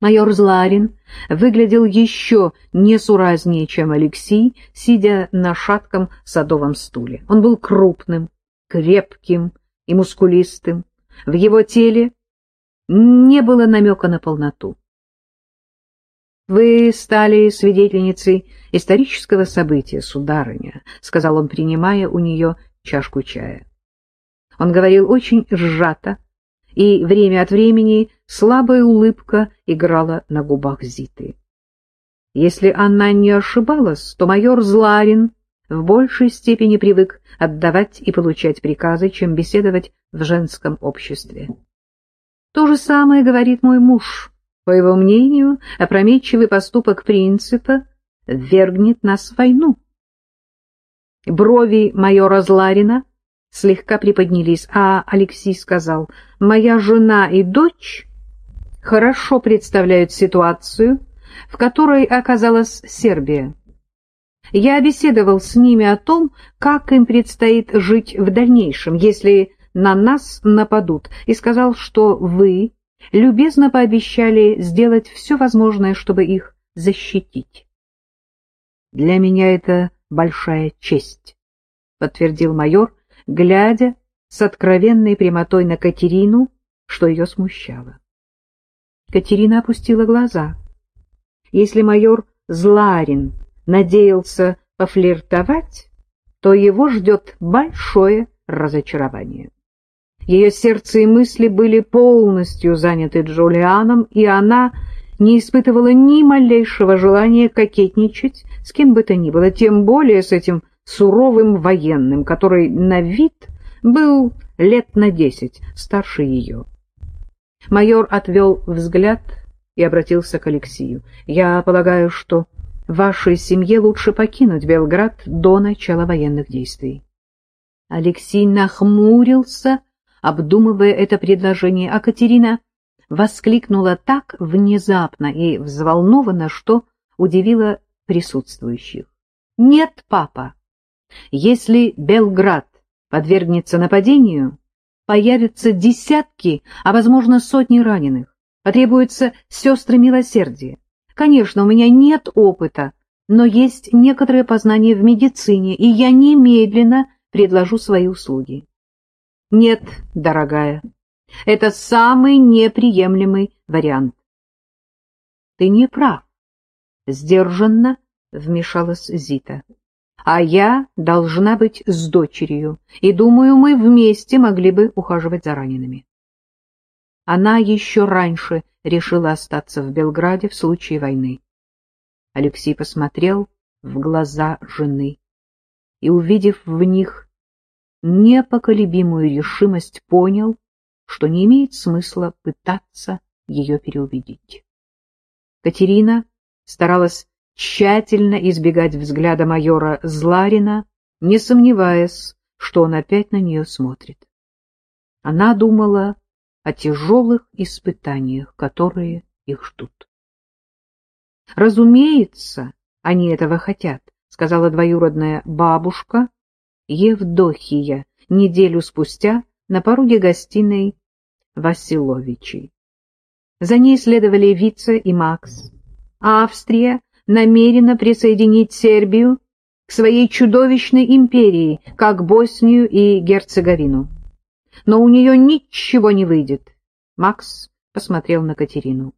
Майор Зларин выглядел еще несуразнее, чем Алексей, сидя на шатком садовом стуле. Он был крупным, крепким и мускулистым. В его теле не было намека на полноту. «Вы стали свидетельницей исторического события, сударыня», — сказал он, принимая у нее чашку чая. Он говорил очень сжато, и время от времени слабая улыбка играла на губах Зиты. Если она не ошибалась, то майор Зларин в большей степени привык отдавать и получать приказы, чем беседовать в женском обществе. То же самое говорит мой муж. По его мнению, опрометчивый поступок принципа ввергнет нас в войну. Брови майора Зларина слегка приподнялись, а Алексей сказал, «Моя жена и дочь хорошо представляют ситуацию, в которой оказалась Сербия. Я беседовал с ними о том, как им предстоит жить в дальнейшем, если на нас нападут, и сказал, что вы любезно пообещали сделать все возможное, чтобы их защитить. Для меня это большая честь, — подтвердил майор, глядя с откровенной прямотой на Катерину, что ее смущало. Катерина опустила глаза. Если майор Зларин надеялся пофлиртовать, то его ждет большое разочарование. Ее сердце и мысли были полностью заняты Джулианом, и она не испытывала ни малейшего желания кокетничать с кем бы то ни было, тем более с этим суровым военным, который на вид был лет на десять старше ее. Майор отвел взгляд и обратился к Алексею. «Я полагаю, что вашей семье лучше покинуть Белград до начала военных действий». Алексей нахмурился, обдумывая это предложение, а Катерина воскликнула так внезапно и взволнованно, что удивила присутствующих. «Нет, папа, если Белград подвергнется нападению, появятся десятки, а, возможно, сотни раненых. Потребуются сестры милосердия. Конечно, у меня нет опыта, но есть некоторые познания в медицине, и я немедленно предложу свои услуги. Нет, дорогая, это самый неприемлемый вариант. Ты не прав, сдержанно вмешалась Зита а я должна быть с дочерью, и, думаю, мы вместе могли бы ухаживать за ранеными. Она еще раньше решила остаться в Белграде в случае войны. Алексей посмотрел в глаза жены и, увидев в них непоколебимую решимость, понял, что не имеет смысла пытаться ее переубедить. Катерина старалась тщательно избегать взгляда майора Зларина, не сомневаясь, что он опять на нее смотрит. Она думала о тяжелых испытаниях, которые их ждут. «Разумеется, они этого хотят», — сказала двоюродная бабушка Евдохия неделю спустя на пороге гостиной Василовичей. За ней следовали Вица и Макс. Австрия намерена присоединить Сербию к своей чудовищной империи, как Боснию и Герцеговину. Но у нее ничего не выйдет. Макс посмотрел на Катерину.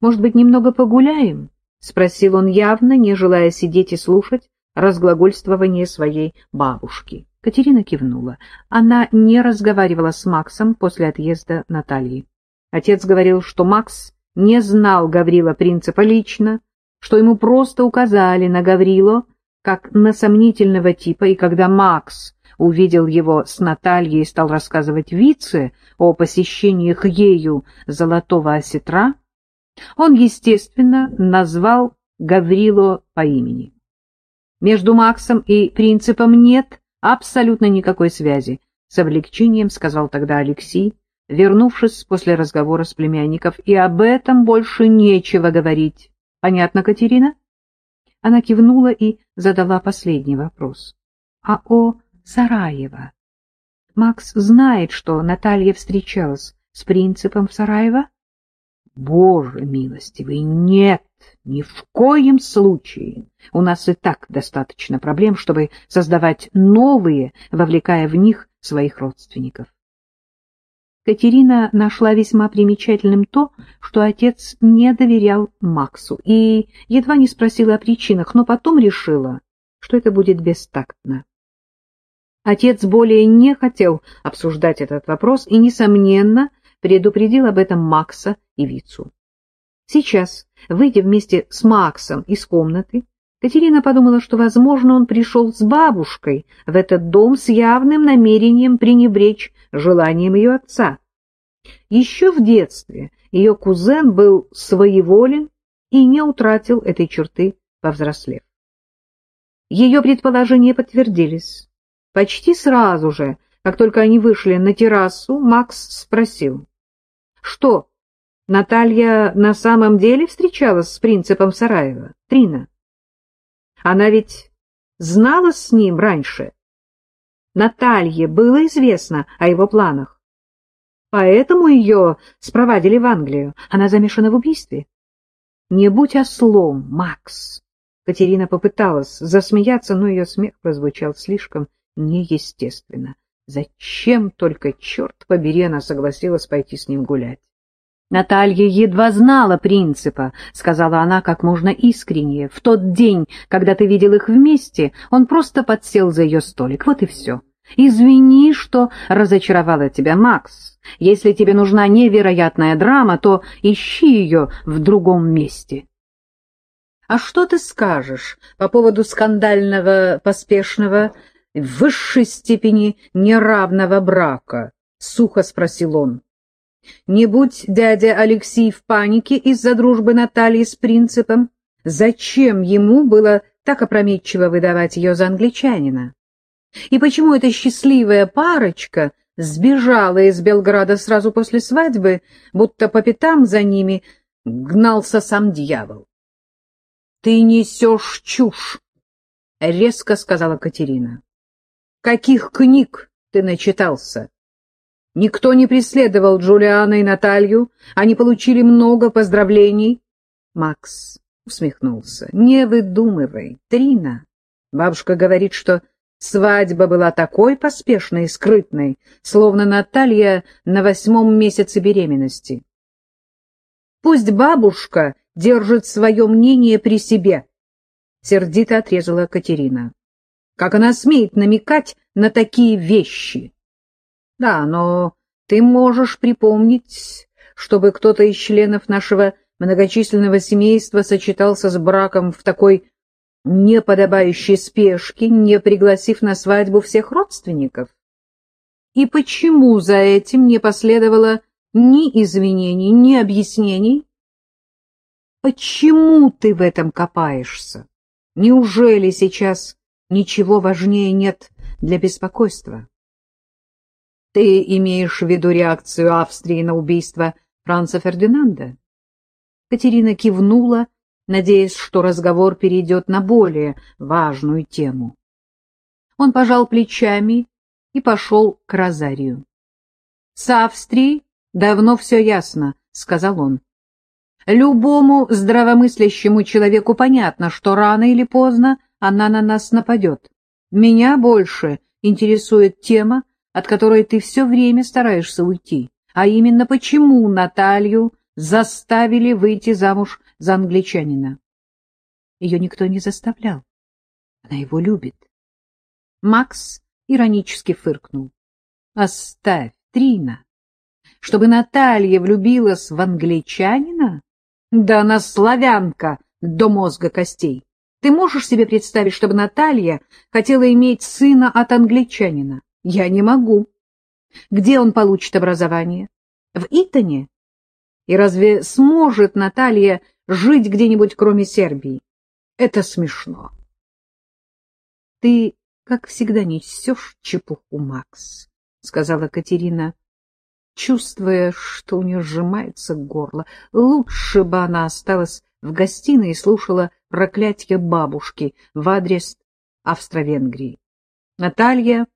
«Может быть, немного погуляем?» — спросил он явно, не желая сидеть и слушать разглагольствование своей бабушки. Катерина кивнула. Она не разговаривала с Максом после отъезда Натальи. Отец говорил, что Макс не знал Гаврила Принципа лично, что ему просто указали на Гаврило как на сомнительного типа, и когда Макс увидел его с Натальей и стал рассказывать Вице о посещениях ею золотого осетра, он, естественно, назвал Гаврило по имени. Между Максом и принципом нет абсолютно никакой связи, с облегчением сказал тогда Алексей, вернувшись после разговора с племянников, и об этом больше нечего говорить. Понятно, Катерина? Она кивнула и задала последний вопрос. А о Сараево? Макс знает, что Наталья встречалась с принципом в Сараево? Боже милостивый, нет, ни в коем случае. У нас и так достаточно проблем, чтобы создавать новые, вовлекая в них своих родственников. Катерина нашла весьма примечательным то, что отец не доверял Максу и едва не спросила о причинах, но потом решила, что это будет бестактно. Отец более не хотел обсуждать этот вопрос и, несомненно, предупредил об этом Макса и Вицу. Сейчас, выйдя вместе с Максом из комнаты, Катерина подумала, что, возможно, он пришел с бабушкой в этот дом с явным намерением пренебречь желанием ее отца. Еще в детстве ее кузен был своеволен и не утратил этой черты, повзрослев. Ее предположения подтвердились. Почти сразу же, как только они вышли на террасу, Макс спросил. — Что, Наталья на самом деле встречалась с принципом Сараева, Трина? Она ведь знала с ним раньше. Наталье было известно о его планах. Поэтому ее спровадили в Англию. Она замешана в убийстве. Не будь ослом, Макс. Катерина попыталась засмеяться, но ее смех прозвучал слишком неестественно. Зачем только, черт побери, она согласилась пойти с ним гулять? Наталья едва знала принципа, — сказала она как можно искреннее. В тот день, когда ты видел их вместе, он просто подсел за ее столик. Вот и все. Извини, что разочаровала тебя, Макс. Если тебе нужна невероятная драма, то ищи ее в другом месте. — А что ты скажешь по поводу скандального, поспешного, в высшей степени неравного брака? — сухо спросил он. Не будь дядя Алексей в панике из-за дружбы Натальи с принципом, зачем ему было так опрометчиво выдавать ее за англичанина? И почему эта счастливая парочка сбежала из Белграда сразу после свадьбы, будто по пятам за ними гнался сам дьявол? — Ты несешь чушь, — резко сказала Катерина. — Каких книг ты начитался? Никто не преследовал Джулиана и Наталью, они получили много поздравлений. Макс усмехнулся. — Не выдумывай, Трина. Бабушка говорит, что свадьба была такой поспешной и скрытной, словно Наталья на восьмом месяце беременности. Пусть бабушка держит свое мнение при себе, — сердито отрезала Катерина. Как она смеет намекать на такие вещи? Да, но ты можешь припомнить, чтобы кто-то из членов нашего многочисленного семейства сочетался с браком в такой неподобающей спешке, не пригласив на свадьбу всех родственников? И почему за этим не последовало ни извинений, ни объяснений? Почему ты в этом копаешься? Неужели сейчас ничего важнее нет для беспокойства? Ты имеешь в виду реакцию Австрии на убийство Франца Фердинанда? Катерина кивнула, надеясь, что разговор перейдет на более важную тему. Он пожал плечами и пошел к Розарию. — С Австрией давно все ясно, — сказал он. Любому здравомыслящему человеку понятно, что рано или поздно она на нас нападет. Меня больше интересует тема, от которой ты все время стараешься уйти, а именно почему Наталью заставили выйти замуж за англичанина. Ее никто не заставлял. Она его любит. Макс иронически фыркнул. Оставь, Трина. Чтобы Наталья влюбилась в англичанина? Да она славянка до мозга костей. Ты можешь себе представить, чтобы Наталья хотела иметь сына от англичанина? Я не могу. Где он получит образование? В Итоне? И разве сможет Наталья жить где-нибудь, кроме Сербии? Это смешно. Ты, как всегда, несешь чепуху, Макс, — сказала Катерина, чувствуя, что у нее сжимается горло. Лучше бы она осталась в гостиной и слушала проклятие бабушки в адрес Австро-Венгрии. Наталья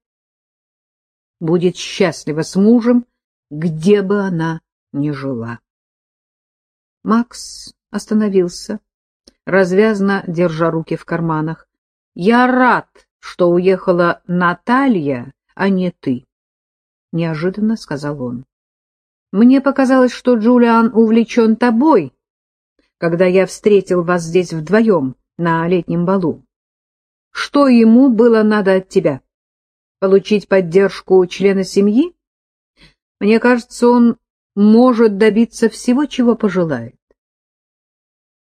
будет счастлива с мужем, где бы она ни жила. Макс остановился, развязно держа руки в карманах. «Я рад, что уехала Наталья, а не ты», — неожиданно сказал он. «Мне показалось, что Джулиан увлечен тобой, когда я встретил вас здесь вдвоем на летнем балу. Что ему было надо от тебя? Получить поддержку члена семьи? Мне кажется, он может добиться всего, чего пожелает.